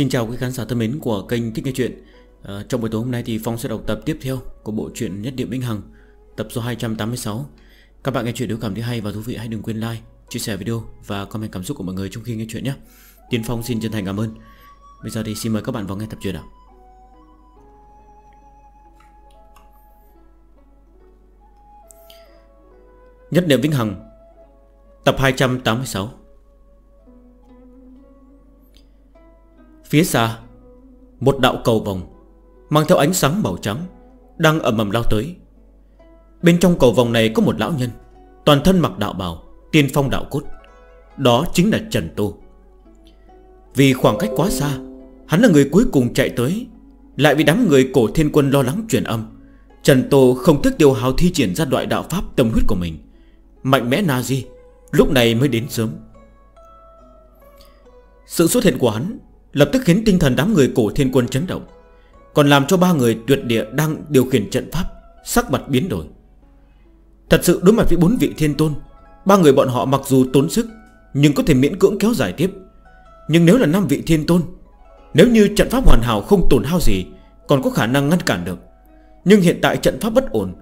Xin chào quý khán giả thân mến của kênh Thích Nghe Chuyện. À, Trong buổi tối hôm nay thì Phong sẽ đọc tập tiếp theo của bộ truyện Nhất Điểm Vĩnh Hằng Tập số 286 Các bạn nghe chuyện nếu cảm thấy hay và thú vị hãy đừng quên like, chia sẻ video và comment cảm xúc của mọi người trong khi nghe chuyện nhé. Tiến Phong xin chân thành cảm ơn. Bây giờ thì xin mời các bạn vào nghe tập truyện nào. Nhất Điểm Vĩnh Hằng Tập 286 Phía xa, Một đạo cầu vòng Mang theo ánh sáng màu trắng Đang ẩm ẩm lao tới. Bên trong cầu vòng này có một lão nhân, Toàn thân mặc đạo bào, Tiên phong đạo cốt. Đó chính là Trần Tô Vì khoảng cách quá xa, Hắn là người cuối cùng chạy tới, Lại vì đám người cổ thiên quân lo lắng truyền âm, Trần Tô không thức điều hào thi triển ra loại đạo pháp tâm huyết của mình. Mạnh mẽ Nazi Lúc này mới đến sớm. Sự xuất hiện của hắn Lập tức khiến tinh thần đám người cổ thiên quân chấn động. Còn làm cho ba người tuyệt địa đang điều khiển trận pháp, Sắc mặt biến đổi. Thật sự đối mặt với bốn vị thiên tôn, Ba người bọn họ mặc dù tốn sức, Nhưng có thể miễn cưỡng kéo dài tiếp. Nhưng nếu là năm vị thiên tôn, Nếu như trận pháp hoàn hảo không tổn hao gì, Còn có khả năng ngăn cản được. Nhưng hiện tại trận pháp bất ổn,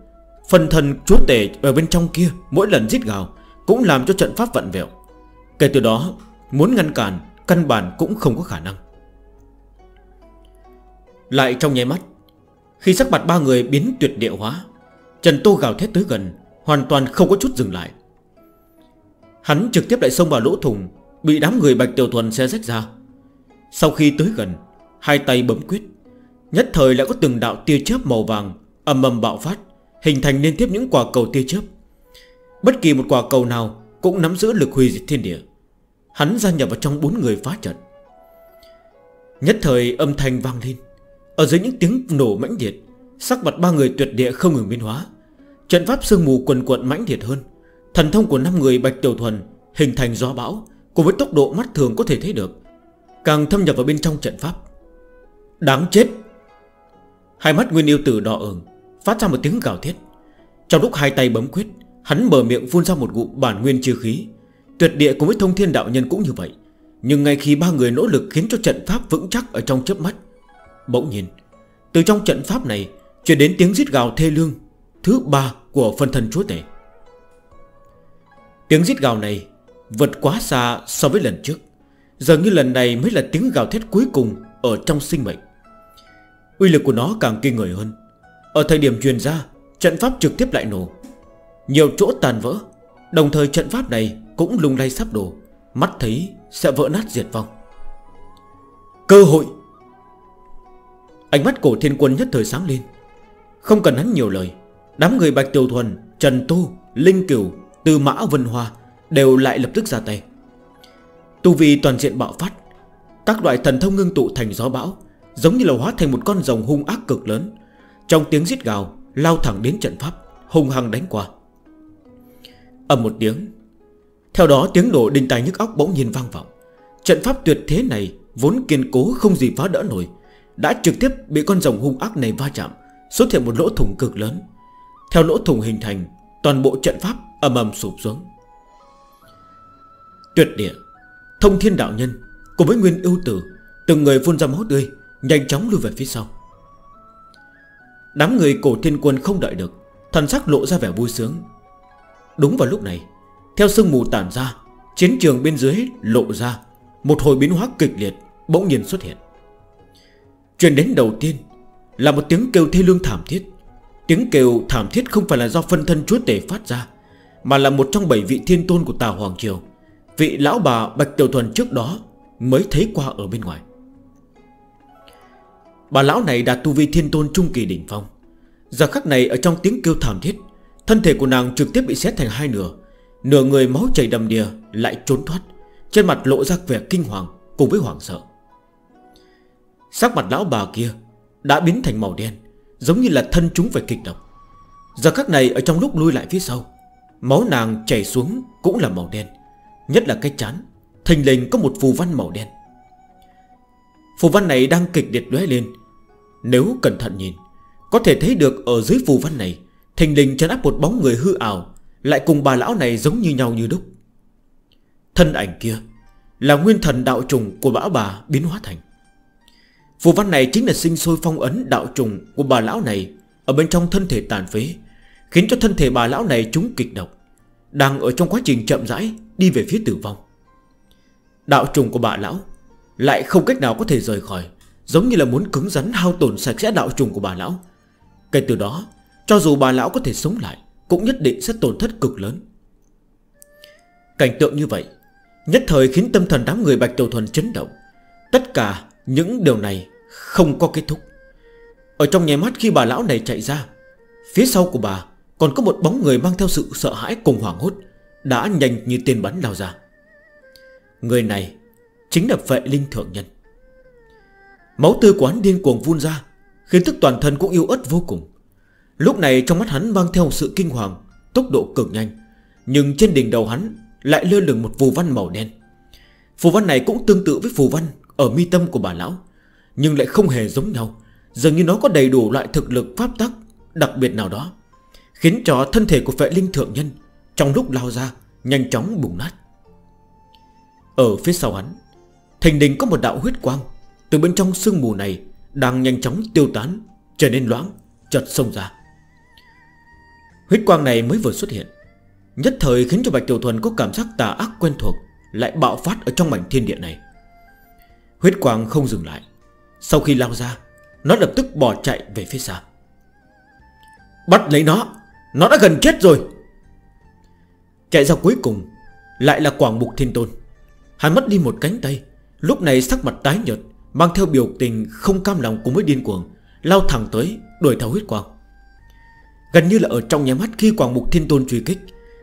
Phần thần chúa tể ở bên trong kia Mỗi lần giết gào Cũng làm cho trận pháp vặn vẹo. Kể từ đó, muốn ngăn cản Căn bản cũng không có khả năng. Lại trong nháy mắt, Khi sắc mặt ba người biến tuyệt địa hóa, Trần Tô gào thét tới gần, Hoàn toàn không có chút dừng lại. Hắn trực tiếp lại xông vào lỗ thùng Bị đám người Bạch Tiểu Thuần xe rách ra. Sau khi tới gần, Hai tay bấm quyết, Nhất thời lại có từng đạo tia chớp màu vàng Âm âm bạo phát, Hình thành liên tiếp những quả cầu tia chớp. Bất kỳ một quả cầu nào Cũng nắm giữ lực hủy diệt thiên địa. Hắn gia nhập vào trong bốn người phá trận. Nhất thời âm thanh vang lên. Ở dưới những tiếng nổ mãnh liệt, Sắc mặt ba người tuyệt địa không ngừng biến hóa. Trận pháp sương mù quần quận mãnh liệt hơn. Thần thông của năm người Bạch Tiểu Thuần Hình thành gió bão, Cùng với tốc độ mắt thường có thể thấy được, Càng thâm nhập vào bên trong trận pháp. Đáng chết! Hai mắt Nguyên Yêu Tử đỏ ửng, Phát ra một tiếng gào thiết Trong lúc hai tay bấm quyết, Hắn mở miệng phun ra một ngụm bản nguyên chư khí Tuyệt địa cùng với thông thiên đạo nhân cũng như vậy. Nhưng ngay khi ba người nỗ lực khiến cho trận pháp vững chắc ở trong chớp mắt, Bỗng nhiên, Từ trong trận pháp này Chuyển đến tiếng giết gào thê lương, Thứ ba của phân thân chúa tể. Tiếng giết gào này Vượt quá xa so với lần trước. Giờ như lần này mới là tiếng gào thét cuối cùng Ở trong sinh mệnh. Uy lực của nó càng kinh người hơn. Ở thời điểm truyền ra, Trận pháp trực tiếp lại nổ. Nhiều chỗ tàn vỡ, Đồng thời trận pháp này cũng lung lay sắp đổ Mắt thấy sẽ vỡ nát diệt vong. Cơ hội. Ánh mắt cổ thiên quân nhất thời sáng lên. Không cần hắn nhiều lời Đám người Bạch Tiểu Thuần, Trần Tu, Linh Cửu, từ Mã Vân Hoa Đều lại lập tức ra tay. Tu vi toàn diện bạo phát Các loại thần thông ngưng tụ thành gió bão Giống như là hóa thành một con rồng hung ác cực lớn. Trong tiếng giết gào Lao thẳng đến trận pháp Hung hăng đánh qua. Ẩm một tiếng theo đó tiếng nổ đình tài nhức óc bỗng nhiên vang vọng. Trận pháp tuyệt thế này Vốn kiên cố không gì phá đỡ nổi, Đã trực tiếp bị con rồng hung ác này va chạm, Xuất hiện một lỗ thủng cực lớn. Theo lỗ thủng hình thành, Toàn bộ trận pháp ầm ầm sụp xuống. Tuyệt địa, Thông thiên đạo nhân Cùng với nguyên ưu tử, Từng người phun ra máu tươi, Nhanh chóng lùi về phía sau. Đám người cổ thiên quân không đợi được, Thần sắc lộ ra vẻ vui sướng. Đúng vào lúc này theo sương mù tản ra, Chiến trường bên dưới lộ ra. Một hồi biến hóa kịch liệt bỗng nhiên xuất hiện. Truyền đến đầu tiên Là một tiếng kêu thê lương thảm thiết. Tiếng kêu thảm thiết không phải là do phân thân chúa tể phát ra, Mà là một trong bảy vị thiên tôn của Tào Hoàng Triều. Vị lão bà Bạch Tiểu Thuần trước đó Mới thấy qua ở bên ngoài. Bà lão này đạt tu vi thiên tôn trung kỳ đỉnh phong. Giờ khắc này ở trong tiếng kêu thảm thiết, Thân thể của nàng trực tiếp bị xét thành hai nửa Nửa người máu chảy đầm đìa Lại trốn thoát, Trên mặt lộ ra vẻ kinh hoàng Cùng với hoảng sợ. Sắc mặt lão bà kia Đã biến thành màu đen, Giống như là thân chúng phải kịch độc. Giờ khắc này ở trong lúc lui lại phía sau, Máu nàng chảy xuống cũng là màu đen, Nhất là cái chán Thành lình có một phù văn màu đen. Phù văn này đang kịch liệt lóe lên. Nếu cẩn thận nhìn, Có thể thấy được ở dưới phù văn này Thành lình trấn áp một bóng người hư ảo lại cùng bà lão này giống như nhau như đúc. Thân ảnh kia Là nguyên thần đạo trùng của bão bà biến hóa thành. Phù văn này chính là sinh sôi phong ấn đạo trùng của bà lão này Ở bên trong thân thể tàn phế, Khiến cho thân thể bà lão này trúng kịch độc, Đang ở trong quá trình chậm rãi Đi về phía tử vong. Đạo trùng của bà lão Lại không cách nào có thể rời khỏi, Giống như là muốn cứng rắn hao tổn sạch sẽ đạo trùng của bà lão. Kể từ đó, Cho dù bà lão có thể sống lại cũng nhất định sẽ tổn thất cực lớn. Cảnh tượng như vậy, Nhất thời khiến tâm thần đám người Bạch Tiểu Thuần chấn động. Tất cả những điều này Không có kết thúc. Ở trong nhà mắt khi bà lão này chạy ra, Phía sau của bà Còn có một bóng người mang theo sự sợ hãi cùng hoảng hốt Đã nhanh như tên bắn lao ra. Người này Chính là vệ linh thượng nhân. Máu tư quán điên cuồng vun ra, Khiến thức toàn thân cũng yêu ớt vô cùng. Lúc này trong mắt hắn mang theo sự kinh hoàng, Tốc độ cực nhanh. Nhưng trên đỉnh đầu hắn lại lơ lửng một phù văn màu đen. Phù văn này cũng tương tự với phù văn Ở mi tâm của bà lão, Nhưng lại không hề giống nhau. Dường như nó có đầy đủ loại thực lực pháp tắc Đặc biệt nào đó, Khiến cho thân thể của vệ linh thượng nhân Trong lúc lao ra Nhanh chóng bùng nát. Ở phía sau hắn Thành đình có một đạo huyết quang Từ bên trong sương mù này Đang nhanh chóng tiêu tán, Trở nên loãng Chật sông ra. Huyết quang này mới vừa xuất hiện. Nhất thời khiến cho Bạch Tiểu Thuần có cảm giác tà ác quen thuộc Lại bạo phát ở trong mảnh thiên địa này. Huyết quang không dừng lại. Sau khi lao ra, Nó lập tức bỏ chạy về phía xa. Bắt lấy nó Nó đã gần chết rồi. Chạy ra cuối cùng Lại là Quảng Mục Thiên Tôn. Hắn mất đi một cánh tay, Lúc này sắc mặt tái nhợt, Mang theo biểu tình không cam lòng cùng với điên cuồng, Lao thẳng tới đuổi theo huyết quang. Gần như là ở trong nhà mắt khi Quảng Mục Thiên Tôn truy kích.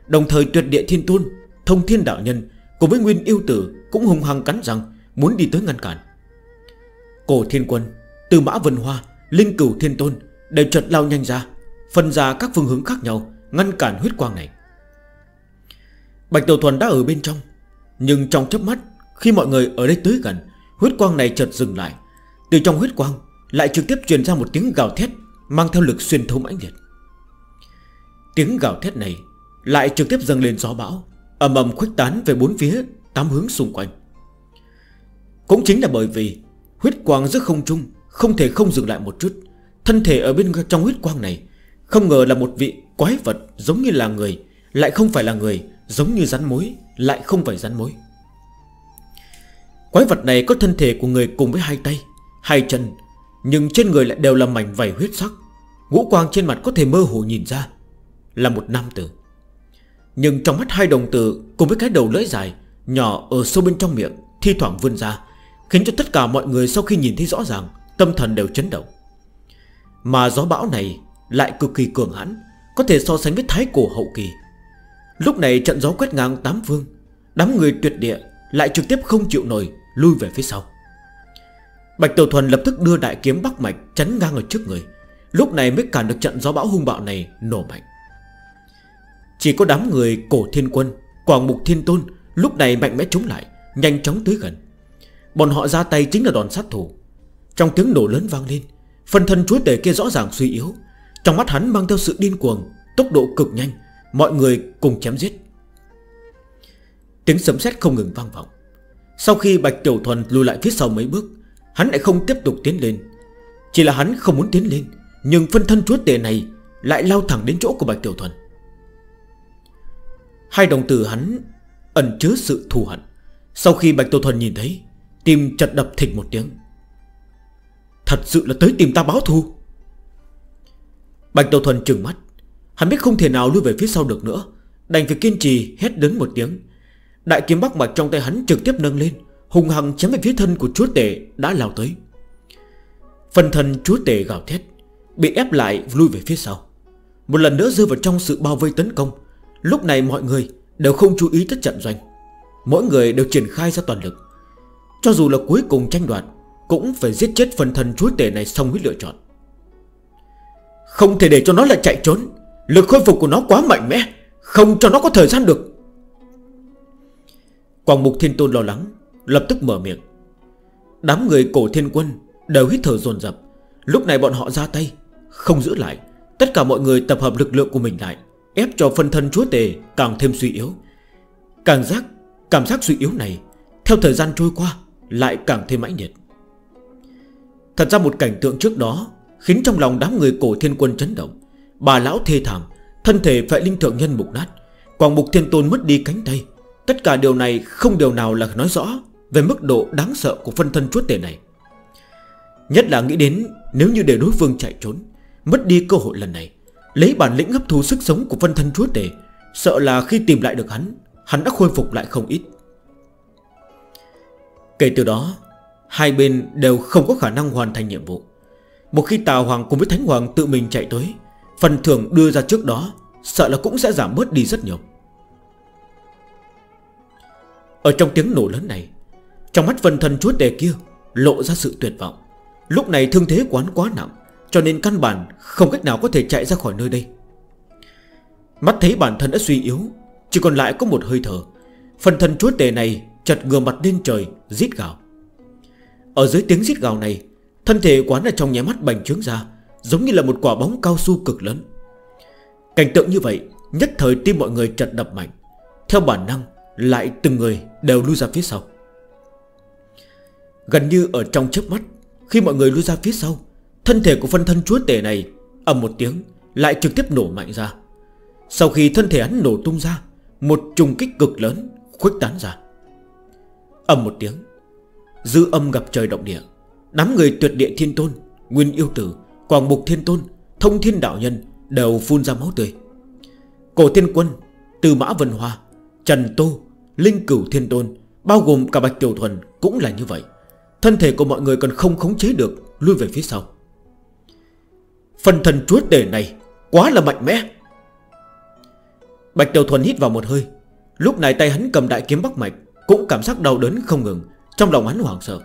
Đồng thời tuyệt địa Thiên Tôn, Thông Thiên Đạo Nhân Cùng với Nguyên Yêu Tử cũng hùng hăng cắn rằng Muốn đi tới ngăn cản. Cổ Thiên Quân Từ Mã Vân Hoa, Linh Cửu Thiên Tôn Đều chợt lao nhanh ra, Phân ra các phương hướng khác nhau, Ngăn cản huyết quang này. Bạch tiểu Thuần đã ở bên trong, Nhưng trong chớp mắt, Khi mọi người ở đây tới gần, Huyết quang này chợt dừng lại. Từ trong huyết quang, Lại trực tiếp truyền ra một tiếng gào thét, Mang theo lực xuyên thấu mãnh liệt. Tiếng gào thét này Lại trực tiếp dâng lên gió bão, ầm ầm khuếch tán về bốn phía, Tám hướng xung quanh. Cũng chính là bởi vì Huyết quang giữa không trung Không thể không dừng lại một chút, Thân thể ở bên trong huyết quang này Không ngờ là một vị quái vật giống như là người, Lại không phải là người, Giống như rắn mối, Lại không phải rắn mối. Quái vật này có thân thể của người cùng với hai tay, Hai chân, Nhưng trên người lại đều là mảnh vảy huyết sắc. Ngũ quang trên mặt có thể mơ hồ nhìn ra là một nam tử. Nhưng trong mắt hai đồng tử Cùng với cái đầu lưỡi dài, Nhỏ ở sâu bên trong miệng, Thi thoảng vươn ra, Khiến cho tất cả mọi người sau khi nhìn thấy rõ ràng, Tâm thần đều chấn động. Mà gió bão này lại cực kỳ cường hãn, Có thể so sánh với thái cổ hậu kỳ. Lúc này trận gió quét ngang tám phương, Đám người tuyệt địa Lại trực tiếp không chịu nổi, Lui về phía sau. Bạch Tiểu Thuần lập tức đưa đại kiếm bắc mạch Chắn ngang ở trước người, Lúc này mới cản được trận gió bão hung bạo này nổ mạnh. Chỉ có đám người cổ thiên quân Quảng mục thiên tôn, Lúc này mạnh mẽ chống lại, Nhanh chóng tới gần. Bọn họ ra tay chính là đòn sát thủ. Trong tiếng nổ lớn vang lên Phần thân chúa tể kia rõ ràng suy yếu. Trong mắt hắn mang theo sự điên cuồng, Tốc độ cực nhanh, Mọi người cùng chém giết. Tiếng sấm sét không ngừng vang vọng. Sau khi Bạch Tiểu Thuần lùi lại phía sau mấy bước, Hắn lại không tiếp tục tiến lên. Chỉ là hắn không muốn tiến lên, Nhưng phân thân chúa tể này Lại lao thẳng đến chỗ của Bạch Tiểu Thuần. Hai đồng tử hắn ẩn chứa sự thù hận. Sau khi Bạch Tô Thuần nhìn thấy, Tim chật đập thịt một tiếng. Thật sự là tới tìm ta báo thù. Bạch Tô Thuần trừng mắt. Hắn biết không thể nào lui về phía sau được nữa. Đành phải kiên trì hét đến một tiếng. Đại kiếm bắc mặt trong tay hắn trực tiếp nâng lên Hùng hằng chém về phía thân của chúa tể Đã lao tới. Phần thân chúa tể gào thét, Bị ép lại lui về phía sau. Một lần nữa rơi vào trong sự bao vây tấn công Lúc này mọi người đều không chú ý tới trận doanh. Mỗi người đều triển khai ra toàn lực. Cho dù là cuối cùng tranh đoạt, Cũng phải giết chết phần thần chúa tể này xong mới lựa chọn. Không thể để cho nó lại chạy trốn. Lực khôi phục của nó quá mạnh mẽ, Không cho nó có thời gian được. Quảng Mục Thiên Tôn lo lắng, Lập tức mở miệng. Đám người cổ thiên quân đều hít thở dồn dập. Lúc này bọn họ ra tay, Không giữ lại. Tất cả mọi người tập hợp lực lượng của mình lại. Ép cho phân thân chúa tể càng thêm suy yếu. Càng giác, Cảm giác suy yếu này, Theo thời gian trôi qua, Lại càng thêm mãnh liệt. Thật ra một cảnh tượng trước đó Khiến trong lòng đám người cổ thiên quân chấn động. Bà lão thê thảm, Thân thể phải linh thượng nhân mục nát, Quảng mục thiên tôn mất đi cánh tay. Tất cả điều này không điều nào là nói rõ Về mức độ đáng sợ của phân thân chúa tể này. Nhất là nghĩ đến Nếu như để đối phương chạy trốn, Mất đi cơ hội lần này Lấy bản lĩnh hấp thu sức sống của phân thân chúa tể, Sợ là khi tìm lại được hắn Hắn đã khôi phục lại không ít. Kể từ đó, Hai bên đều không có khả năng hoàn thành nhiệm vụ. Một khi Tào Hoàng cùng với Thánh Hoàng tự mình chạy tới, Phần thưởng đưa ra trước đó, Sợ là cũng sẽ giảm bớt đi rất nhiều. Ở trong tiếng nổ lớn này, Trong mắt phân thân chúa tề kia Lộ ra sự tuyệt vọng. Lúc này thương thế quán quá nặng cho nên căn bản không cách nào có thể chạy ra khỏi nơi đây. Mắt thấy bản thân đã suy yếu, Chỉ còn lại có một hơi thở. Phần thân chúa tề này chật ngừa mặt lên trời Giết gào. Ở dưới tiếng giết gào này, Thân thể quán ở trong nháy mắt bành trướng ra, Giống như là một quả bóng cao su cực lớn. Cảnh tượng như vậy, Nhất thời tim mọi người chật đập mạnh. Theo bản năng, lại từng người đều lưu ra phía sau. Gần như ở trong chớp mắt, Khi mọi người lưu ra phía sau Thân thể của phân thân chúa tể này ầm một tiếng lại trực tiếp nổ mạnh ra. Sau khi thân thể hắn nổ tung ra Một trùng kích cực lớn khuếch tán ra. Ầm một tiếng Dư âm gặp trời động địa. Đám người tuyệt địa thiên tôn Nguyên yêu tử, quảng mục thiên tôn Thông thiên đạo nhân đều phun ra máu tươi. Cổ thiên quân Từ mã vân hoa, trần tô Linh cửu thiên tôn Bao gồm cả bạch tiểu thuần cũng là như vậy. Thân thể của mọi người còn không khống chế được Lui về phía sau. Phần thần chúa tể này Quá là mạnh mẽ. Bạch Đầu Thuần hít vào một hơi. Lúc này tay hắn cầm đại kiếm bắc mạch, Cũng cảm giác đau đớn không ngừng, Trong lòng hắn hoảng sợ.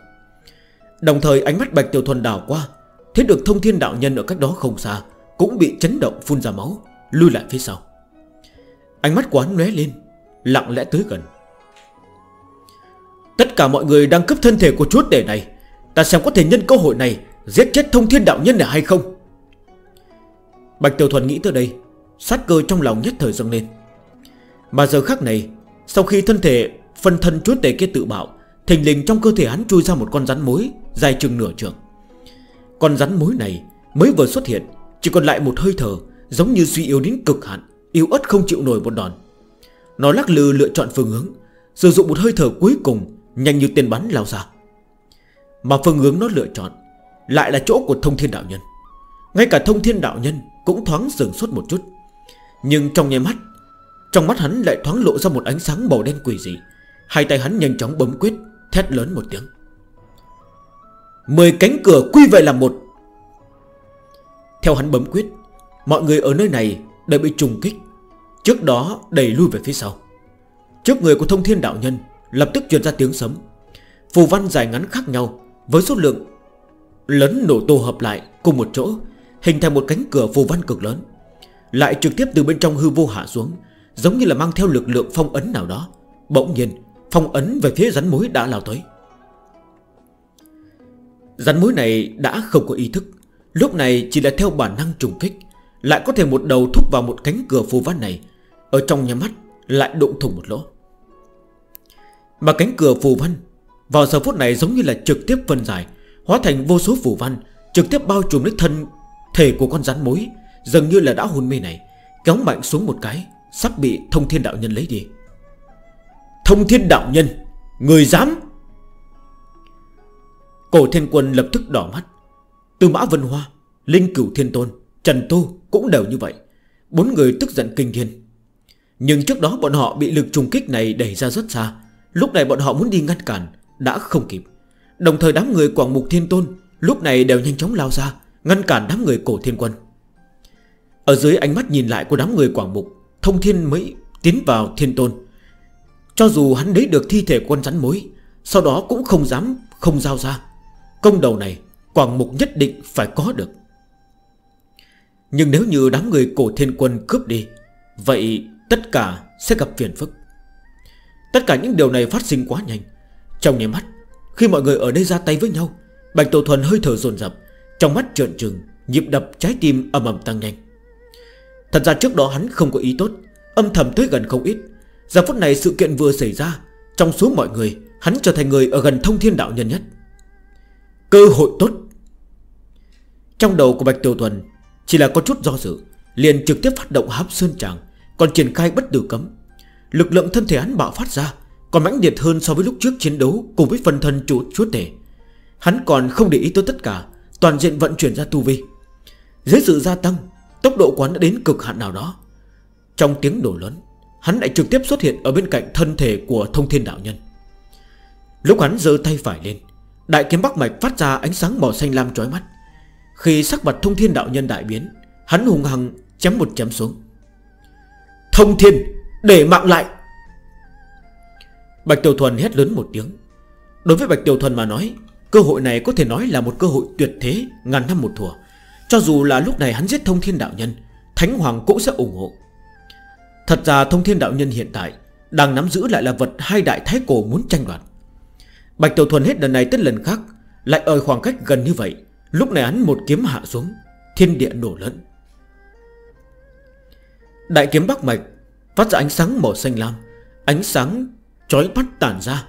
Đồng thời ánh mắt Bạch Tiểu Thuần đào qua, Thấy được thông thiên đạo nhân ở cách đó không xa, Cũng bị chấn động phun ra máu, Lui lại phía sau. Ánh mắt của hắn lé lên, Lặng lẽ tới gần. Tất cả mọi người đang cướp thân thể của chúa tể này, Ta xem có thể nhân cơ hội này Giết chết thông thiên đạo nhân này hay không? Bạch Tiểu Thuần nghĩ tới đây, Sát cơ trong lòng nhất thời dâng lên. Mà giờ khác này, Sau khi thân thể phân thân chúa tể kia tự bạo, Thình lình trong cơ thể hắn chui ra một con rắn mối Dài chừng nửa trường. Con rắn mối này mới vừa xuất hiện, Chỉ còn lại một hơi thở, Giống như suy yếu đến cực hạn, Yếu ớt không chịu nổi một đòn. Nó lắc lư lựa chọn phương hướng, Sử dụng một hơi thở cuối cùng, Nhanh như tên bắn lao ra. Mà phương hướng nó lựa chọn Lại là chỗ của thông thiên đạo nhân. Ngay cả thông thiên đạo nhân cũng thoáng sừng sốt một chút. Nhưng trong nháy mắt, Trong mắt hắn lại thoáng lộ ra một ánh sáng màu đen quỷ dị. Hai tay hắn nhanh chóng bấm quyết, Thét lớn một tiếng. Mười cánh cửa quy về làm một. Theo hắn bấm quyết, Mọi người ở nơi này đều bị trùng kích. Trước đó đẩy lui về phía sau. Trước người của thông thiên đạo nhân, Lập tức truyền ra tiếng sấm. Phù văn dài ngắn khác nhau, Với số lượng lớn nổ tô hợp lại cùng một chỗ Hình thành một cánh cửa phù văn cực lớn, Lại trực tiếp từ bên trong hư vô hạ xuống, Giống như là mang theo lực lượng phong ấn nào đó. Bỗng nhiên, phong ấn về phía rắn mối đã lao tới. Rắn mối này đã không có ý thức, Lúc này chỉ là theo bản năng trùng kích, Lại có thể một đầu thúc vào một cánh cửa phù văn này, Ở trong nhà mắt lại đụng thủng một lỗ. Mà cánh cửa phù văn Vào giờ phút này giống như là trực tiếp phân giải, Hóa thành vô số phù văn, Trực tiếp bao trùm lấy thân Thể của con rắn mối Dường như là đã hôn mê này. Kéo mạnh xuống một cái, Sắp bị thông thiên đạo nhân lấy đi. Thông thiên đạo nhân, Người dám? Cổ thiên quân lập tức đỏ mắt. Từ mã vân hoa, Linh cửu thiên tôn, Trần tu cũng đều như vậy. Bốn người tức giận kinh thiên. Nhưng trước đó bọn họ bị lực trùng kích này đẩy ra rất xa. Lúc này bọn họ muốn đi ngăn cản, Đã không kịp. Đồng thời đám người quảng mục thiên tôn Lúc này đều nhanh chóng lao ra. Ngăn cản đám người cổ thiên quân. Ở dưới ánh mắt nhìn lại của đám người quảng mục, Thông thiên mới tiến vào thiên tôn. Cho dù hắn lấy được thi thể quân rắn mối, Sau đó cũng không dám không giao ra. Công đầu này, Quảng mục nhất định phải có được. Nhưng nếu như đám người cổ thiên quân cướp đi, Vậy tất cả sẽ gặp phiền phức. Tất cả những điều này phát sinh quá nhanh. Trong nháy mắt, Khi mọi người ở đây ra tay với nhau, Bạch Tổ Thuần hơi thở dồn dập trong mắt trợn trừng, Nhịp đập trái tim ầm ầm tăng nhanh. Thật ra trước đó hắn không có ý tốt, Âm thầm tới gần không ít. Giờ phút này sự kiện vừa xảy ra, Trong số mọi người, Hắn trở thành người ở gần thông thiên đạo nhân nhất. Cơ hội tốt. Trong đầu của Bạch Tiểu Thuần Chỉ là có chút do dự, Liền trực tiếp phát động hấp sơn tràng, Còn triển khai bất tử cấm. Lực lượng thân thể hắn bạo phát ra, Còn mãnh liệt hơn so với lúc trước chiến đấu Cùng với phần thân chủ, chúa tể. Hắn còn không để ý tới tất cả Toàn diện vận chuyển ra tu vi. Dưới sự gia tăng, Tốc độ quán đã đến cực hạn nào đó. Trong tiếng đổ lớn, Hắn lại trực tiếp xuất hiện ở bên cạnh thân thể của thông thiên đạo nhân. Lúc hắn giơ tay phải lên, Đại kiếm bắc mạch phát ra ánh sáng màu xanh lam chói mắt. Khi sắc mặt thông thiên đạo nhân đại biến, Hắn hùng hằng chém một chém xuống. Thông thiên, Để mạng lại! Bạch Tiểu Thuần hét lớn một tiếng. Đối với Bạch Tiểu Thuần mà nói Cơ hội này có thể nói là một cơ hội tuyệt thế, Ngàn năm một thùa. Cho dù là lúc này hắn giết thông thiên đạo nhân, Thánh Hoàng cũng sẽ ủng hộ. Thật ra thông thiên đạo nhân hiện tại Đang nắm giữ lại là vật hai đại thái cổ muốn tranh đoạt. Bạch Tiểu Thuần hết lần này tới lần khác Lại ở khoảng cách gần như vậy. Lúc này hắn một kiếm hạ xuống, Thiên địa nổ lẫn. Đại kiếm Bắc Mạch Phát ra ánh sáng màu xanh lam, Ánh sáng trói bắt tản ra,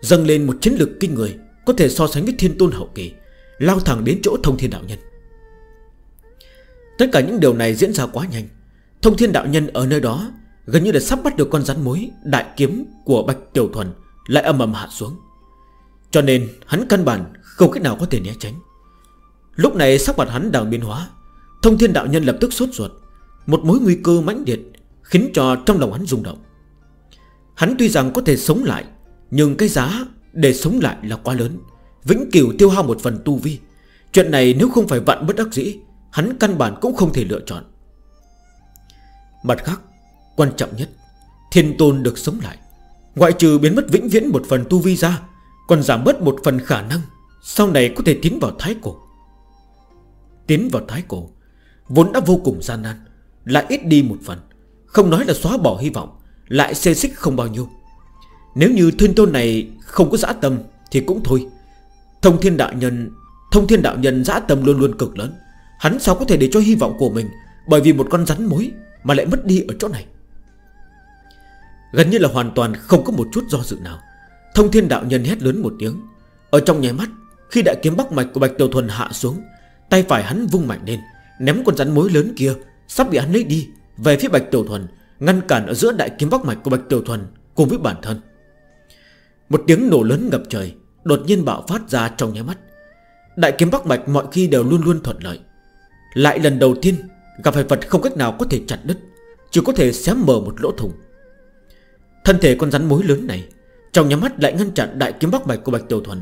Dâng lên một chiến lực kinh người. Có thể so sánh với thiên tôn hậu kỳ, Lao thẳng đến chỗ thông thiên đạo nhân. Tất cả những điều này diễn ra quá nhanh. Thông thiên đạo nhân ở nơi đó Gần như là sắp bắt được con rắn mối, Đại kiếm của Bạch Tiểu Thuần Lại âm ầm hạ xuống. Cho nên hắn căn bản không cách nào có thể né tránh. Lúc này sắc mặt hắn đang biến hóa, Thông thiên đạo nhân lập tức sốt ruột. Một mối nguy cơ mãnh liệt Khiến cho trong lòng hắn rung động. Hắn tuy rằng có thể sống lại, Nhưng cái giá để sống lại là quá lớn. Vĩnh cửu tiêu hao một phần tu vi. Chuyện này nếu không phải vạn bất đắc dĩ, Hắn căn bản cũng không thể lựa chọn. Mặt khác, Quan trọng nhất, Thiên tôn được sống lại. Ngoại trừ biến mất vĩnh viễn một phần tu vi ra, Còn giảm bớt một phần khả năng, Sau này có thể tiến vào thái cổ. Tiến vào thái cổ, Vốn đã vô cùng gian nan, Lại ít đi một phần. Không nói là xóa bỏ hy vọng, Lại xê xích không bao nhiêu. Nếu như thiên tôn này không có dã tâm, Thì cũng thôi. Thông thiên đạo nhân, Thông thiên đạo nhân dã tâm luôn luôn cực lớn. Hắn sao có thể để cho hy vọng của mình Bởi vì một con rắn mối mà lại mất đi ở chỗ này? Gần như là hoàn toàn không có một chút do dự nào. Thông thiên đạo nhân hét lớn một tiếng. Ở trong nháy mắt, Khi đại kiếm bắc mạch của Bạch Tiểu Thuần hạ xuống, Tay phải hắn vung mạnh lên, Ném con rắn mối lớn kia, Sắp bị hắn lấy đi, Về phía Bạch Tiểu Thuần, Ngăn cản ở giữa đại kiếm bắc mạch của Bạch Tiểu Thuần Cùng với bản thân. Một tiếng nổ lớn ngập trời Đột nhiên bạo phát ra trong nháy mắt. Đại kiếm Bắc Mạch mọi khi đều luôn luôn thuận lợi. Lại lần đầu tiên, Gặp phải vật không cách nào có thể chặt đứt, Chỉ có thể xé mở một lỗ thùng Thân thể con rắn mối lớn này, Trong nhắm mắt lại ngăn chặn đại kiếm Bắc Mạch của Bạch Tiểu Thuần.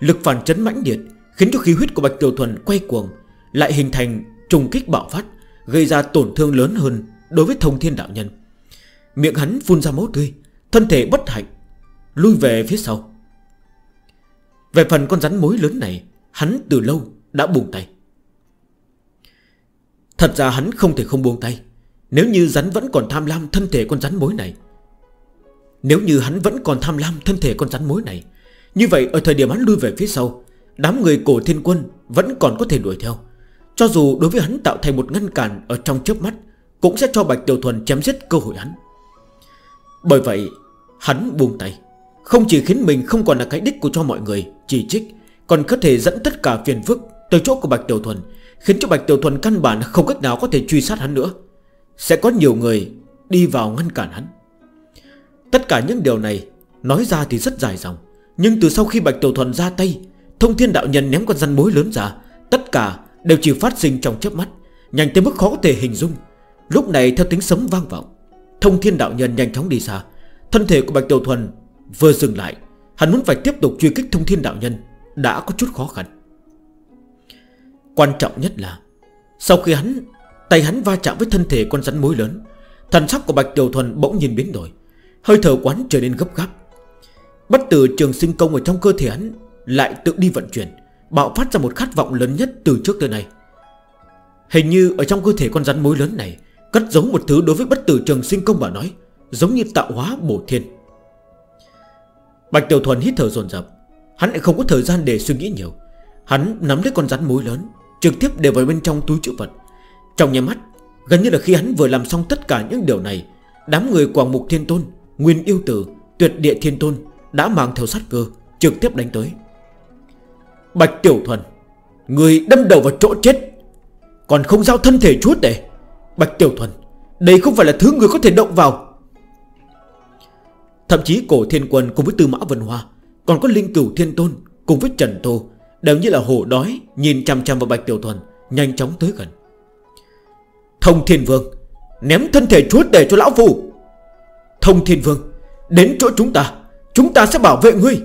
Lực phản chấn mãnh liệt Khiến cho khí huyết của Bạch Tiểu Thuần quay cuồng, Lại hình thành trùng kích bạo phát, Gây ra tổn thương lớn hơn Đối với thông thiên đạo nhân. Miệng hắn phun ra máu tươi, Thân thể bất hạnh Lui về phía sau. Về phần con rắn mối lớn này, Hắn từ lâu đã buông tay. Thật ra hắn không thể không buông tay. Nếu như rắn vẫn còn tham lam thân thể con rắn mối này, Nếu như hắn vẫn còn tham lam thân thể con rắn mối này, Như vậy ở thời điểm hắn lui về phía sau, Đám người cổ thiên quân vẫn còn có thể đuổi theo. Cho dù đối với hắn tạo thành một ngăn cản ở trong chớp mắt, Cũng sẽ cho Bạch Tiểu Thuần chém giết cơ hội hắn. Bởi vậy, hắn buông tay. Không chỉ khiến mình không còn là cái đích của cho mọi người, Chỉ trích, Còn có thể dẫn tất cả phiền phức Tới chỗ của Bạch Tiểu Thuần, Khiến cho Bạch Tiểu Thuần căn bản không cách nào có thể truy sát hắn nữa. Sẽ có nhiều người Đi vào ngăn cản hắn. Tất cả những điều này Nói ra thì rất dài dòng, Nhưng từ sau khi Bạch Tiểu Thuần ra tay, Thông thiên đạo nhân ném con răn mối lớn ra, Tất cả đều chỉ phát sinh trong chớp mắt, Nhanh tới mức khó có thể hình dung. Lúc này theo tiếng sấm vang vọng, Thông thiên đạo nhân nhanh chóng đi xa, Thân thể của Bạch Tiểu Thuần Vừa dừng lại, Hắn muốn phải tiếp tục truy kích thông thiên đạo nhân, Đã có chút khó khăn. Quan trọng nhất là, Sau khi hắn, Tay hắn va chạm với thân thể con rắn mối lớn, Thần sắc của Bạch Tiểu Thuần bỗng nhiên biến đổi, Hơi thở quán trở nên gấp gáp. Bất tử trường sinh công ở trong cơ thể hắn Lại tự đi vận chuyển, Bạo phát ra một khát vọng lớn nhất từ trước tới nay. Hình như ở trong cơ thể con rắn mối lớn này, Cất giống một thứ đối với bất tử trường sinh công bảo nói, Giống như tạo hóa bổ thiên. Bạch Tiểu Thuần hít thở dồn dập. Hắn lại không có thời gian để suy nghĩ nhiều. Hắn nắm lấy con rắn mối lớn, Trực tiếp để vào bên trong túi chữ vật. Trong nhà mắt, Gần như là khi hắn vừa làm xong tất cả những điều này, Đám người Quảng Mục Thiên Tôn, Nguyên Yêu Tử, Tuyệt Địa Thiên Tôn Đã mang theo sát cơ Trực tiếp đánh tới. Bạch Tiểu Thuần, Người đâm đầu vào chỗ chết, Còn không giao thân thể chúa để. Bạch Tiểu Thuần, Đây không phải là thứ người có thể động vào. Thậm chí cổ thiên quân cùng với tư mã vân hoa, Còn có linh cửu thiên tôn Cùng với trần tô, Đều như là hổ đói, Nhìn chăm chăm vào bạch tiểu thuần, Nhanh chóng tới gần. Thông thiên vương, Ném thân thể chúa tể cho lão phù Thông thiên vương, Đến chỗ chúng ta Chúng ta sẽ bảo vệ ngươi.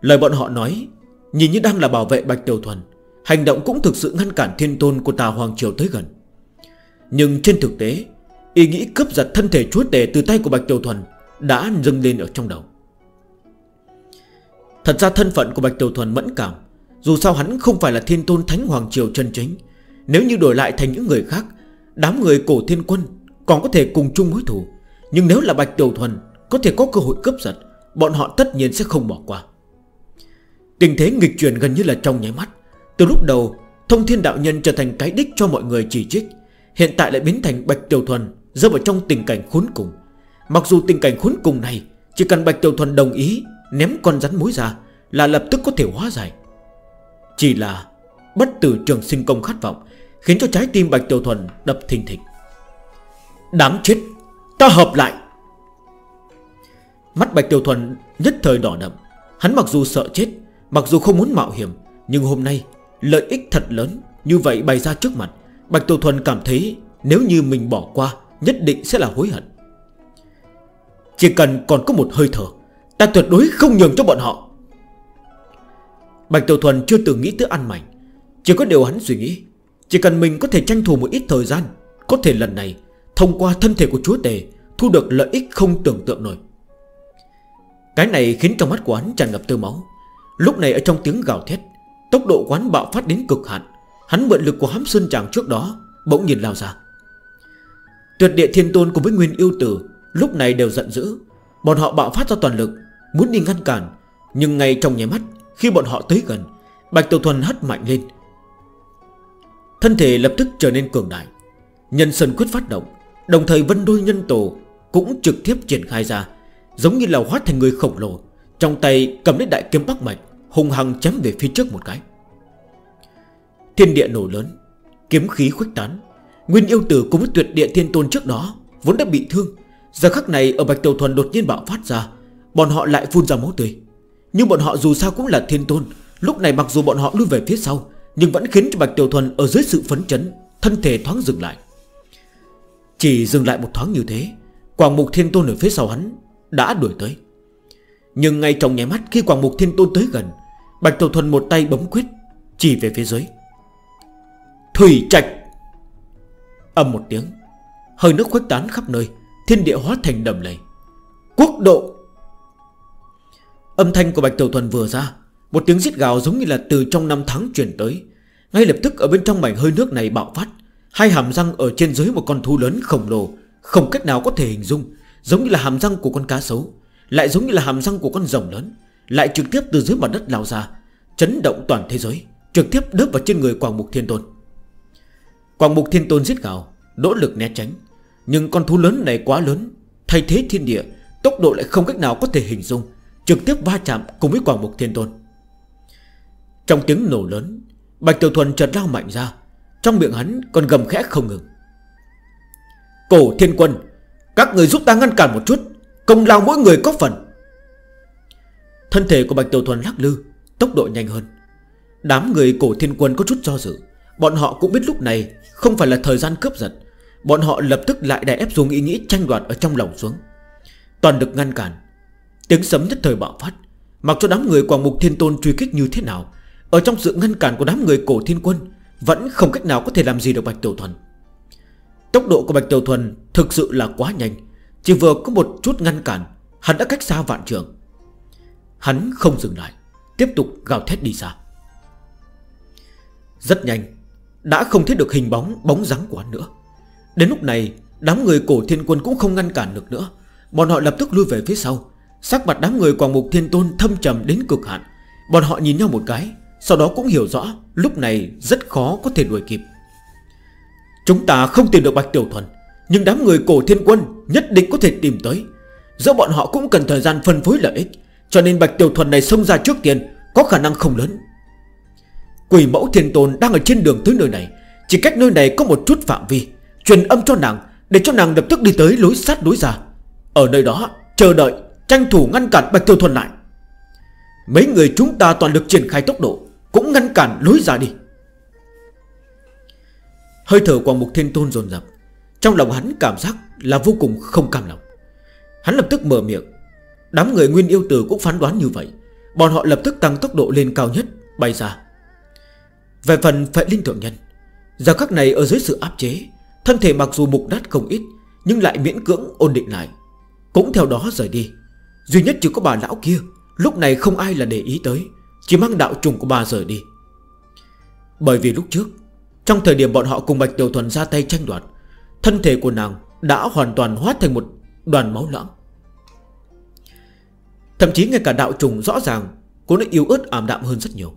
Lời bọn họ nói, Nhìn như đang là bảo vệ bạch tiểu thuần, Hành động cũng thực sự ngăn cản thiên tôn của tà Hoàng Triều tới gần. Nhưng trên thực tế Ý nghĩ cướp giật thân thể chúa tể từ tay của Bạch Tiểu Thuần Đã dâng lên ở trong đầu. Thật ra thân phận của Bạch Tiểu Thuần mẫn cảm Dù sao hắn không phải là thiên tôn thánh hoàng triều chân chính Nếu như đổi lại thành những người khác Đám người cổ thiên quân Còn có thể cùng chung mối thủ, Nhưng nếu là Bạch Tiểu Thuần Có thể có cơ hội cướp giật Bọn họ tất nhiên sẽ không bỏ qua. Tình thế nghịch chuyển gần như là trong nháy mắt. Từ lúc đầu Thông thiên đạo nhân trở thành cái đích cho mọi người chỉ trích Hiện tại lại biến thành Bạch Tiểu Thuần Rơi vào trong tình cảnh khốn cùng. Mặc dù tình cảnh khốn cùng này Chỉ cần Bạch Tiểu Thuần đồng ý Ném con rắn mối ra Là lập tức có thể hóa giải. Chỉ là bất tử trường sinh công khát vọng Khiến cho trái tim Bạch Tiểu Thuần đập thình thịch. Đám chết, Ta hợp lại. Mắt Bạch Tiểu Thuần nhất thời đỏ đậm. Hắn mặc dù sợ chết, Mặc dù không muốn mạo hiểm, Nhưng hôm nay lợi ích thật lớn Như vậy bày ra trước mặt, Bạch Tiểu Thuần cảm thấy nếu như mình bỏ qua Nhất định sẽ là hối hận. Chỉ cần còn có một hơi thở, Ta tuyệt đối không nhường cho bọn họ. Bạch Tiểu Thuần chưa từng nghĩ tới ăn mảnh Chỉ có điều hắn suy nghĩ, Chỉ cần mình có thể tranh thủ một ít thời gian, Có thể lần này, Thông qua thân thể của chúa tề Thu được lợi ích không tưởng tượng nổi. Cái này khiến trong mắt của hắn tràn ngập tư máu. Lúc này ở trong tiếng gào thét, Tốc độ quán bạo phát đến cực hạn. Hắn mượn lực của hám sơn chàng trước đó, Bỗng nhìn lao ra. Tuyệt địa thiên tôn cùng với nguyên yêu tử, Lúc này đều giận dữ. Bọn họ bạo phát ra toàn lực, Muốn đi ngăn cản. Nhưng ngay trong nháy mắt, Khi bọn họ tới gần, Bạch Tiểu Thuần hất mạnh lên. Thân thể lập tức trở nên cường đại. Nhân sơn quyết phát động, Đồng thời vân đôi nhân tổ Cũng trực tiếp triển khai ra, Giống như là hóa thành người khổng lồ, Trong tay cầm lấy đại kiếm bắc mạch Hùng hăng chém về phía trước một cái. Thiên địa nổ lớn, Kiếm khí khuếch tán. Nguyên yêu tử cùng với tuyệt địa thiên tôn trước đó Vốn đã bị thương. Giờ khắc này ở Bạch Tiểu Thuần đột nhiên bạo phát ra, Bọn họ lại phun ra máu tươi. Nhưng bọn họ dù sao cũng là thiên tôn, Lúc này mặc dù bọn họ lui về phía sau, Nhưng vẫn khiến cho Bạch Tiểu Thuần ở dưới sự phấn chấn, Thân thể thoáng dừng lại. Chỉ dừng lại một thoáng như thế, Quảng Mục Thiên Tôn ở phía sau hắn Đã đuổi tới. Nhưng ngay trong nháy mắt khi Quảng Mục Thiên Tôn tới gần, Bạch Tiểu Thuần một tay bấm quyết, Chỉ về phía dưới. Thủy Trạch! Âm một tiếng. Hơi nước khuếch tán khắp nơi, Thiên địa hóa thành đầm lầy. Quốc độ. Âm thanh của Bạch Tiểu Thuần vừa ra, Một tiếng giết gào giống như là từ trong năm tháng truyền tới. Ngay lập tức ở bên trong mảnh hơi nước này bạo phát, Hai hàm răng ở trên dưới một con thú lớn khổng lồ, Không cách nào có thể hình dung, Giống như là hàm răng của con cá sấu, Lại giống như là hàm răng của con rồng lớn, Lại trực tiếp từ dưới mặt đất lao ra, Chấn động toàn thế giới, Trực tiếp đớp vào trên người Quảng Mục Thiên Tôn. Quảng Mục Thiên Tôn giết gào Nỗ lực né tránh. Nhưng con thú lớn này quá lớn, Thay thế thiên địa, Tốc độ lại không cách nào có thể hình dung, Trực tiếp va chạm cùng với Quảng Mục Thiên Tôn. Trong tiếng nổ lớn, Bạch Tiểu Thuần chợt lao mạnh ra, Trong miệng hắn còn gầm khẽ không ngừng. Cổ Thiên Quân, Các người giúp ta ngăn cản một chút, Công lao mỗi người có phần. Thân thể của Bạch Tiểu Thuần lắc lư, Tốc độ nhanh hơn. Đám người cổ thiên quân có chút do dự. Bọn họ cũng biết lúc này Không phải là thời gian cướp giật. Bọn họ lập tức lại đè ép dùng ý nghĩ tranh đoạt ở trong lòng xuống. Toàn được ngăn cản. Tiếng sấm nhất thời bạo phát. Mặc cho đám người quảng mục thiên tôn truy kích như thế nào, Ở trong sự ngăn cản của đám người cổ thiên quân, Vẫn không cách nào có thể làm gì được Bạch Tiểu Thuần. Tốc độ của Bạch Tiểu Thuần thực sự là quá nhanh, Chỉ vừa có một chút ngăn cản, Hắn đã cách xa vạn trường. Hắn không dừng lại, Tiếp tục gào thét đi xa. Rất nhanh đã không thấy được hình bóng bóng dáng của hắn nữa. Đến lúc này, Đám người cổ thiên quân cũng không ngăn cản được nữa. Bọn họ lập tức lui về phía sau. Sắc mặt đám người quảng mục thiên tôn thâm trầm đến cực hạn. Bọn họ nhìn nhau một cái, Sau đó cũng hiểu rõ, Lúc này rất khó có thể đuổi kịp. Chúng ta không tìm được Bạch Tiểu Thuần, Nhưng đám người cổ thiên quân Nhất định có thể tìm tới. Giữa bọn họ cũng cần thời gian phân phối lợi ích, Cho nên Bạch Tiểu Thuần này xông ra trước tiên Có khả năng không lớn. Quỷ mẫu thiên tôn đang ở trên đường tới nơi này. Chỉ cách nơi này có một chút phạm vi. Truyền âm cho nàng, Để cho nàng lập tức đi tới lối sát lối ra. Ở nơi đó, chờ đợi, Tranh thủ ngăn cản Bạch Tiêu Thuần lại. Mấy người chúng ta toàn lực triển khai tốc độ, Cũng ngăn cản lối ra đi. Hơi thở của mục thiên tôn dồn dập. Trong lòng hắn cảm giác là vô cùng không cam lòng. Hắn lập tức mở miệng. Đám người nguyên yêu tử cũng phán đoán như vậy. Bọn họ lập tức tăng tốc độ lên cao nhất, Bay ra. Về phần phệ linh thượng nhân, Giờ khắc này ở dưới sự áp chế, Thân thể mặc dù mục đát không ít, Nhưng lại miễn cưỡng ổn định lại. Cũng theo đó rời đi. Duy nhất chỉ có bà lão kia, Lúc này không ai là để ý tới, Chỉ mang đạo trùng của bà rời đi. Bởi vì lúc trước, Trong thời điểm bọn họ cùng Bạch Tiểu Thuần ra tay tranh đoạt, Thân thể của nàng đã hoàn toàn hóa thành một đoàn máu lãng Thậm chí ngay cả đạo trùng rõ ràng Cũng đã yếu ớt ảm đạm hơn rất nhiều.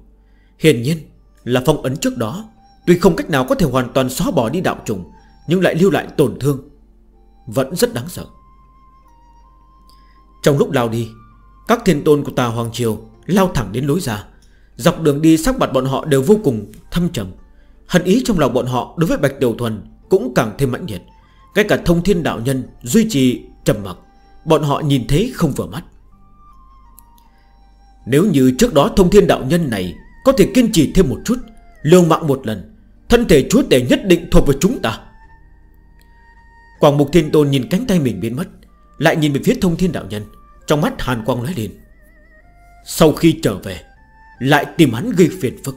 Hiển nhiên là phong ấn trước đó. Tuy không cách nào có thể hoàn toàn xóa bỏ đi đạo trùng, Nhưng lại lưu lại tổn thương. Vẫn rất đáng sợ. Trong lúc lao đi, Các thiên tôn của tà Hoàng Triều Lao thẳng đến lối ra. Dọc đường đi sắc mặt bọn họ đều vô cùng thâm trầm. Hận ý trong lòng bọn họ đối với Bạch Tiểu Thuần Cũng càng thêm mãnh nhiệt Ngay cả thông thiên đạo nhân duy trì trầm mặc, Bọn họ nhìn thấy không vừa mắt. Nếu như trước đó thông thiên đạo nhân này có thể kiên trì thêm một chút, Liều mạng một lần, Thân thể chúa tể nhất định thuộc về chúng ta. Quảng Mục Thiên Tôn nhìn cánh tay mình biến mất, Lại nhìn về phía thông thiên đạo nhân, Trong mắt Hàn Quang lóe lên. Sau khi trở về, Lại tìm hắn gây phiền phức.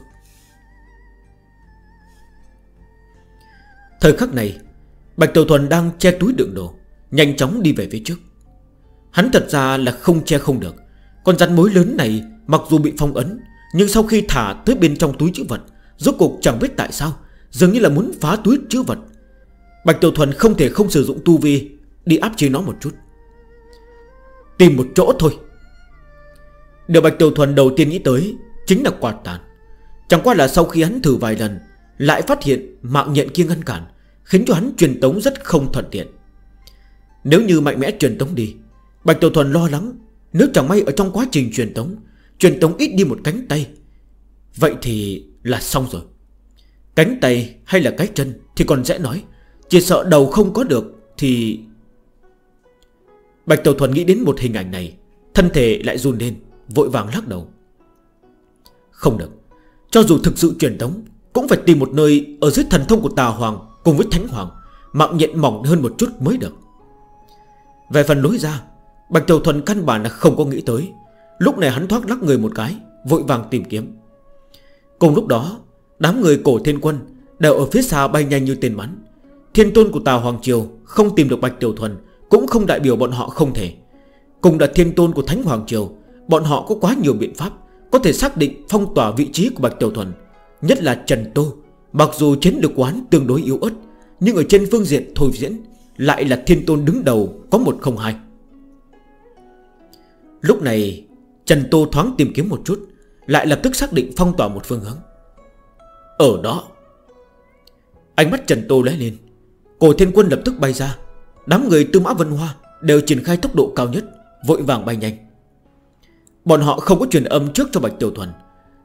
Thời khắc này, Bạch Tiểu Thuần đang che túi đựng đồ, Nhanh chóng đi về phía trước. Hắn thật ra là không che không được, Con rắn mối lớn này mặc dù bị phong ấn nhưng sau khi thả tới bên trong túi chữ vật, Rốt cuộc chẳng biết tại sao, Dường như là muốn phá túi chữ vật. Bạch Tiểu Thuần không thể không sử dụng tu vi, Đi áp chế nó một chút. Tìm một chỗ thôi. Điều Bạch Tiểu Thuần đầu tiên nghĩ tới Chính là quạt tàn. Chẳng qua là sau khi hắn thử vài lần, Lại phát hiện mạng nhện kia ngăn cản, Khiến cho hắn truyền tống rất không thuận tiện. Nếu như mạnh mẽ truyền tống đi, Bạch Tiểu Thuần lo lắng, Nếu chẳng may ở trong quá trình truyền tống Truyền tống ít đi một cánh tay. Vậy thì là xong rồi. Cánh tay hay là cái chân Thì còn dễ nói, Chỉ sợ đầu không có được Thì Bạch Tiểu Thuần nghĩ đến một hình ảnh này, Thân thể lại run lên, Vội vàng lắc đầu. Không được, Cho dù thực sự truyền tống, Cũng phải tìm một nơi Ở dưới thần thông của Tà Hoàng Cùng với Thánh Hoàng, Mạng nhện mỏng hơn một chút mới được. Về phần lối ra, Bạch Tiểu Thuần căn bản là không có nghĩ tới. Lúc này hắn thoát lắc người một cái, Vội vàng tìm kiếm. Cùng lúc đó, Đám người cổ thiên quân Đều ở phía xa bay nhanh như tên bắn. Thiên tôn của Tào Hoàng Triều Không tìm được Bạch Tiểu Thuần, Cũng không đại biểu bọn họ không thể. Cùng là thiên tôn của Thánh Hoàng Triều, Bọn họ có quá nhiều biện pháp Có thể xác định phong tỏa vị trí của Bạch Tiểu Thuần, Nhất là Trần Tô. Mặc dù chiến lược quán tương đối yếu ớt, Nhưng ở trên phương diện thôi diễn Lại là thiên tôn đứng đầu có một không hai. Lúc này Trần Tô thoáng tìm kiếm một chút, Lại lập tức xác định phong tỏa một phương hướng. Ở đó, Ánh mắt Trần Tô lé lên. Cổ thiên quân lập tức bay ra. Đám người tư mã vân hoa Đều triển khai tốc độ cao nhất, Vội vàng bay nhanh. Bọn họ không có truyền âm trước cho Bạch Tiểu Thuần.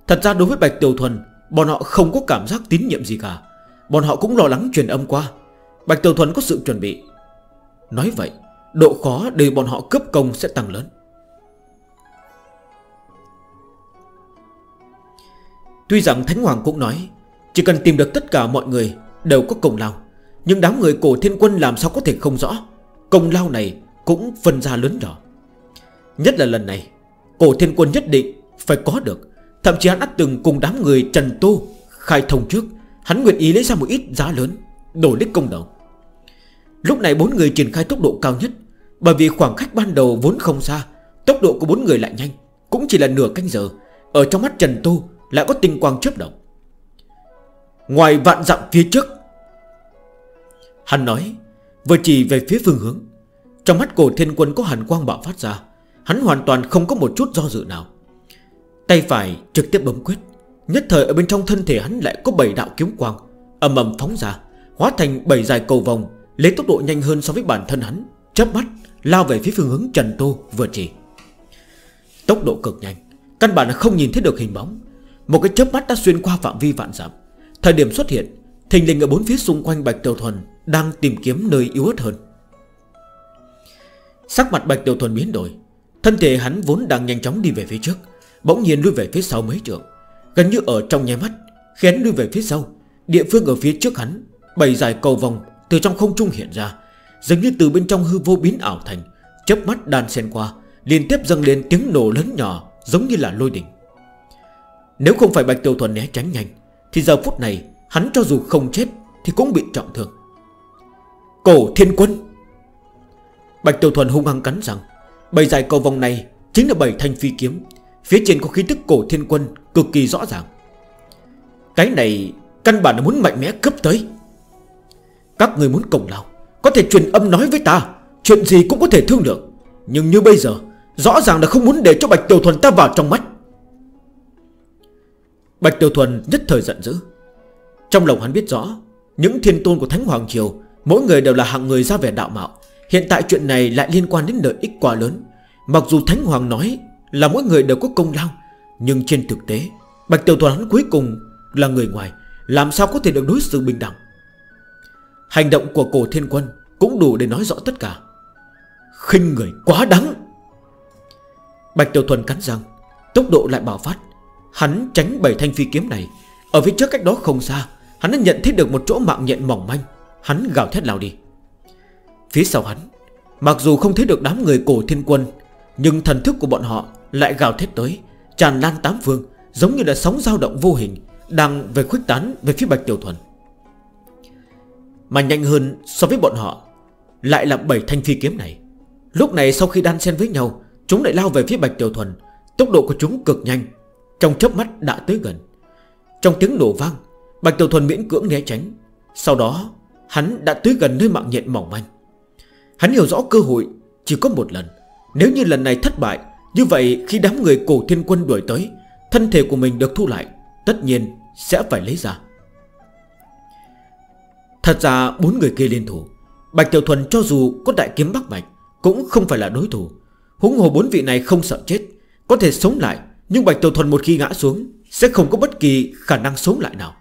Thật ra đối với Bạch Tiểu Thuần, Bọn họ không có cảm giác tín nhiệm gì cả. Bọn họ cũng lo lắng truyền âm qua. Bạch Tiểu Thuần có sự chuẩn bị. Nói vậy, Độ khó để bọn họ cấp công sẽ tăng lớn. Tuy rằng Thánh Hoàng cũng nói, Chỉ cần tìm được tất cả mọi người, Đều có công lao. Nhưng đám người cổ thiên quân làm sao có thể không rõ? Công lao này cũng phân ra lớn nhỏ. Nhất là lần này, Cổ thiên quân nhất định phải có được. Thậm chí hắn đã từng cùng đám người Trần Tô Khai thông trước. Hắn nguyện ý lấy ra một ít giá lớn Đổi lấy công đầu. Lúc này bốn người triển khai tốc độ cao nhất, Bởi vì khoảng cách ban đầu vốn không xa, Tốc độ của bốn người lại nhanh. Cũng chỉ là nửa canh giờ, Ở trong mắt Trần Tô lại có tinh quang chớp động. Ngoài vạn dặm phía trước, Hắn nói, Vừa chỉ về phía phương hướng, Trong mắt cổ thiên quân có hàn quang bạo phát ra, Hắn hoàn toàn không có một chút do dự nào. Tay phải trực tiếp bấm quyết, Nhất thời ở bên trong thân thể hắn lại có 7 đạo kiếm quang Âm ầm phóng ra, Hóa thành 7 dài cầu vòng, Lấy tốc độ nhanh hơn so với bản thân hắn Chấp mắt, lao về phía phương hướng Trần Tô vừa chỉ. Tốc độ cực nhanh, Căn bản là không nhìn thấy được hình bóng. Một cái chớp mắt đã xuyên qua phạm vi vạn giảm Thời điểm xuất hiện, Thình lình ở bốn phía xung quanh Bạch Tiểu Thuần Đang tìm kiếm nơi yếu ớt hơn. Sắc mặt Bạch Tiểu Thuần biến đổi, Thân thể hắn vốn đang nhanh chóng đi về phía trước, Bỗng nhiên lui về phía sau mấy trường Gần như ở trong nháy mắt Khiến lui về phía sau, Địa phương ở phía trước hắn Bày dài cầu vòng từ trong không trung hiện ra, Dường như từ bên trong hư vô biến ảo thành, Chớp mắt đan xen qua, Liên tiếp dâng lên tiếng nổ lớn nhỏ Giống như là lôi đỉnh nếu không phải Bạch Tiêu Thuần né tránh nhanh, Thì giờ phút này, hắn cho dù không chết, Thì cũng bị trọng thương. Cổ thiên quân! Bạch Tiêu Thuần hung hăng cắn rằng Bầy dài cầu vòng này chính là bảy thanh phi kiếm. Phía trên có khí tức cổ thiên quân Cực kỳ rõ ràng. Cái này căn bản là muốn mạnh mẽ cướp tới. Các người muốn cổng lao, Có thể truyền âm nói với ta, Chuyện gì cũng có thể thương được Nhưng như bây giờ, Rõ ràng là không muốn để cho Bạch Tiểu Thuần ta vào trong mắt. Bạch Tiêu Thuần nhất thời giận dữ. Trong lòng hắn biết rõ, Những thiên tôn của Thánh Hoàng Triều, Mỗi người đều là hạng người ra vẻ đạo mạo. Hiện tại chuyện này lại liên quan đến lợi ích quá lớn. Mặc dù Thánh Hoàng nói Là mỗi người đều có công lao, Nhưng trên thực tế, Bạch Tiểu Thuần hắn cuối cùng là người ngoài, Làm sao có thể được đối xử bình đẳng? Hành động của cổ thiên quân Cũng đủ để nói rõ tất cả. Khinh người quá đáng. Bạch Tiểu Thuần cắn răng, Tốc độ lại bảo phát. Hắn tránh bảy thanh phi kiếm này. Ở phía trước cách đó không xa, Hắn đã nhận thấy được một chỗ mạng nhện mỏng manh. Hắn gào thét lao đi. Phía sau hắn, Mặc dù không thấy được đám người cổ thiên quân, Nhưng thần thức của bọn họ lại gào thét tới, Tràn lan tám phương, Giống như là sóng dao động vô hình, Đang về khuếch tán về phía Bạch Tiểu Thuần. Mà nhanh hơn so với bọn họ, Lại là bảy thanh phi kiếm này. Lúc này sau khi đan xen với nhau, Chúng lại lao về phía Bạch Tiểu Thuần. Tốc độ của chúng cực nhanh trong chớp mắt đã tới gần. Trong tiếng nổ vang, Bạch Tiểu Thuần miễn cưỡng né tránh. Sau đó, hắn đã tới gần nơi mạng nhện mỏng manh. Hắn hiểu rõ cơ hội, Chỉ có một lần. Nếu như lần này thất bại, Như vậy khi đám người cổ thiên quân đuổi tới, Thân thể của mình được thu lại, Tất nhiên sẽ phải lấy ra. Thật ra, bốn người kia liên thủ. Bạch Tiểu Thuần cho dù có đại kiếm Bắc Bạch Cũng không phải là đối thủ. Húng hồ bốn vị này không sợ chết, Có thể sống lại nhưng Bạch Tiểu Thuần một khi ngã xuống, Sẽ không có bất kỳ khả năng sống lại nào.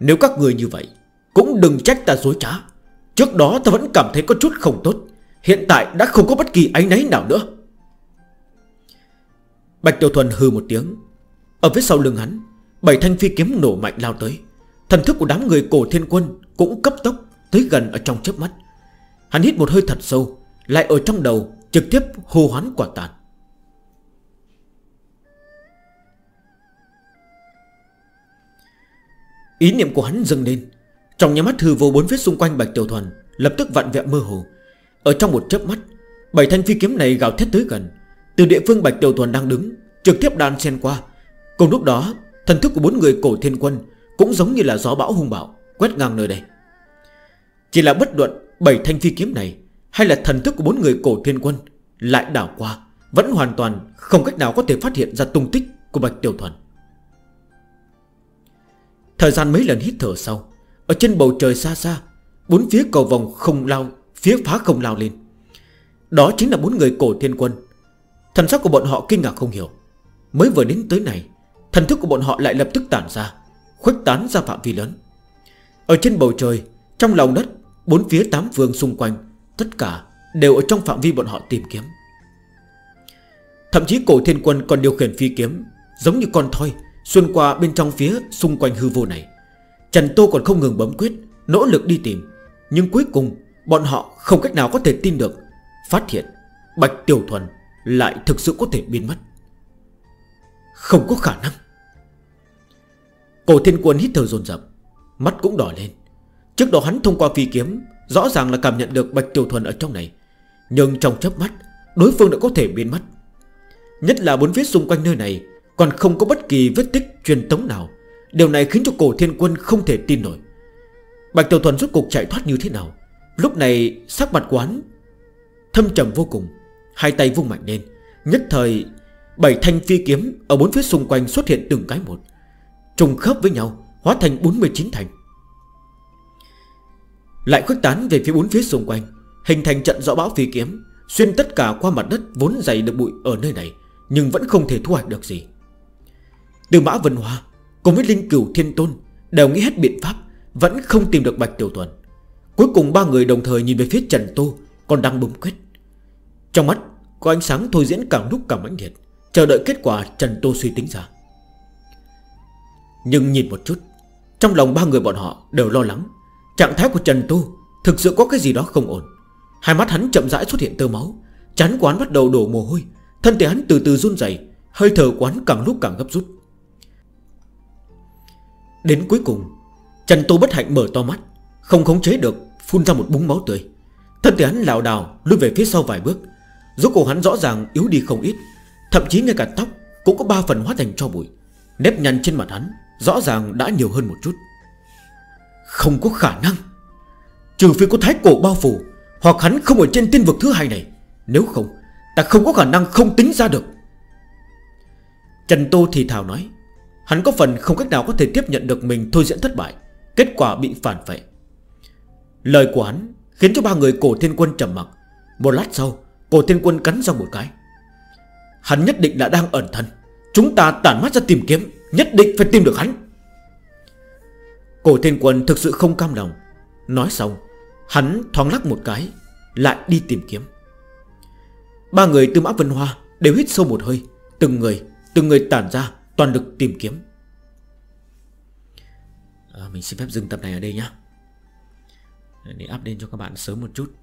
Nếu các người như vậy, Cũng đừng trách ta dối trá. Trước đó ta vẫn cảm thấy có chút không tốt. Hiện tại đã không có bất kỳ ánh náy nào nữa. Bạch Tiểu Thuần hư một tiếng. Ở phía sau lưng hắn, Bảy thanh phi kiếm nổ mạnh lao tới. Thần thức của đám người cổ thiên quân Cũng cấp tốc tới gần ở trong chớp mắt. Hắn hít một hơi thật sâu, Lại ở trong đầu trực tiếp hô hoán quả tàn. Ý niệm của hắn dâng lên. Trong nhà mắt hư vô bốn vết xung quanh Bạch Tiểu Thuần Lập tức vặn vẹo mơ hồ. Ở trong một chớp mắt, Bảy thanh phi kiếm này gào thét tới gần. Từ địa phương Bạch Tiểu Thuần đang đứng, Trực tiếp đàn xen qua. Cùng lúc đó, Thần thức của bốn người cổ thiên quân Cũng giống như là gió bão hung bạo, Quét ngang nơi đây. Chỉ là bất luận bảy thanh phi kiếm này Hay là thần thức của bốn người cổ thiên quân, Lại đảo qua, Vẫn hoàn toàn không cách nào có thể phát hiện ra tung tích của Bạch Tiểu Thuần. Thời gian mấy lần hít thở sau, Ở trên bầu trời xa xa, Bốn phía cầu vòng không lao, Phía phá không lao lên. Đó chính là bốn người cổ thiên quân. Thần sắc của bọn họ kinh ngạc không hiểu. Mới vừa đến tới này, Thần thức của bọn họ lại lập tức tản ra, Khuếch tán ra phạm vi lớn. Ở trên bầu trời, Trong lòng đất, Bốn phía tám phương xung quanh, Tất cả đều ở trong phạm vi bọn họ tìm kiếm. Thậm chí cổ thiên quân còn điều khiển phi kiếm, Giống như con thoi Xuyên qua bên trong phía xung quanh hư vô này, Trần Tô còn không ngừng bấm quyết, Nỗ lực đi tìm. Nhưng cuối cùng, bọn họ không cách nào có thể tin được. Phát hiện, Bạch Tiểu Thuần lại thực sự có thể biến mất. Không có khả năng. Cổ thiên quân hít thở dồn dập, Mắt cũng đỏ lên. Trước đó hắn thông qua phi kiếm, Rõ ràng là cảm nhận được Bạch Tiểu Thuần ở trong này. Nhưng trong chớp mắt, Đối phương đã có thể biến mất. Nhất là bốn phía xung quanh nơi này còn không có bất kỳ vết tích truyền tống nào. Điều này khiến cho cổ thiên quân không thể tin nổi. Bạch Tiểu Thuần rốt cục chạy thoát như thế nào? Lúc này, sắc mặt quán Thâm trầm vô cùng, Hai tay vung mạnh lên. Nhất thời, bảy thanh phi kiếm Ở bốn phía xung quanh xuất hiện từng cái một, Trùng khớp với nhau, Hóa thành 49 thành. Lại khuất tán về phía bốn phía xung quanh, Hình thành trận rõ bão phi kiếm, Xuyên tất cả qua mặt đất vốn dày được bụi ở nơi này, Nhưng vẫn không thể thu hoạch được gì. Từ Mã Vân Hoa Cùng với Linh Cửu Thiên Tôn, Đều nghĩ hết biện pháp, Vẫn không tìm được Bạch Tiểu Thuần Cuối cùng ba người đồng thời nhìn về phía Trần Tô, Còn đang bấm quyết. Trong mắt có ánh sáng thôi diễn càng lúc càng mãnh liệt, Chờ đợi kết quả Trần Tô suy tính ra. Nhưng nhìn một chút, Trong lòng ba người bọn họ đều lo lắng. Trạng thái của Trần Tô Thực sự có cái gì đó không ổn. Hai mắt hắn chậm rãi xuất hiện tơ máu, Chán quán bắt đầu đổ mồ hôi, Thân thể hắn từ từ run dày Hơi thở quán càng lúc càng gấp rút. Đến cuối cùng, Trần Tô Bất Hạnh mở to mắt, Không khống chế được, phun ra một búng máu tươi. Thân thể hắn lào đào lùi về phía sau vài bước. Rốt cuộc hắn rõ ràng yếu đi không ít, Thậm chí ngay cả tóc cũng có ba phần hóa thành cho bụi. Nếp nhăn trên mặt hắn Rõ ràng đã nhiều hơn một chút. Không có khả năng. Trừ phi có thái cổ bao phủ, Hoặc hắn không ở trên tiên vực thứ hai này. Nếu không, Ta không có khả năng không tính ra được. Trần Tô thì thảo nói Hắn có phần không cách nào có thể tiếp nhận được mình thôi diễn thất bại. Kết quả bị phản vệ. Lời của hắn khiến cho ba người cổ thiên quân trầm mặc. Một lát sau, cổ thiên quân cắn ra một cái. Hắn nhất định đã đang ẩn thân. Chúng ta tản mắt ra tìm kiếm, Nhất định phải tìm được hắn. Cổ thiên quân thực sự không cam lòng. Nói xong, Hắn thoáng lắc một cái, Lại đi tìm kiếm. Ba người từ mã vân hoa đều hít sâu một hơi, Từng người Từng người tản ra toàn lực tìm kiếm. À, Mình xin phép dừng tập này ở đây nhá. Để up lên cho các bạn sớm một chút.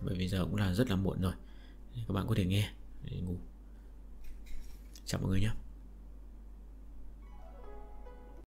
Bởi vì giờ cũng là rất là muộn rồi. Các bạn có thể nghe. Để ngủ. Chào mọi người nhé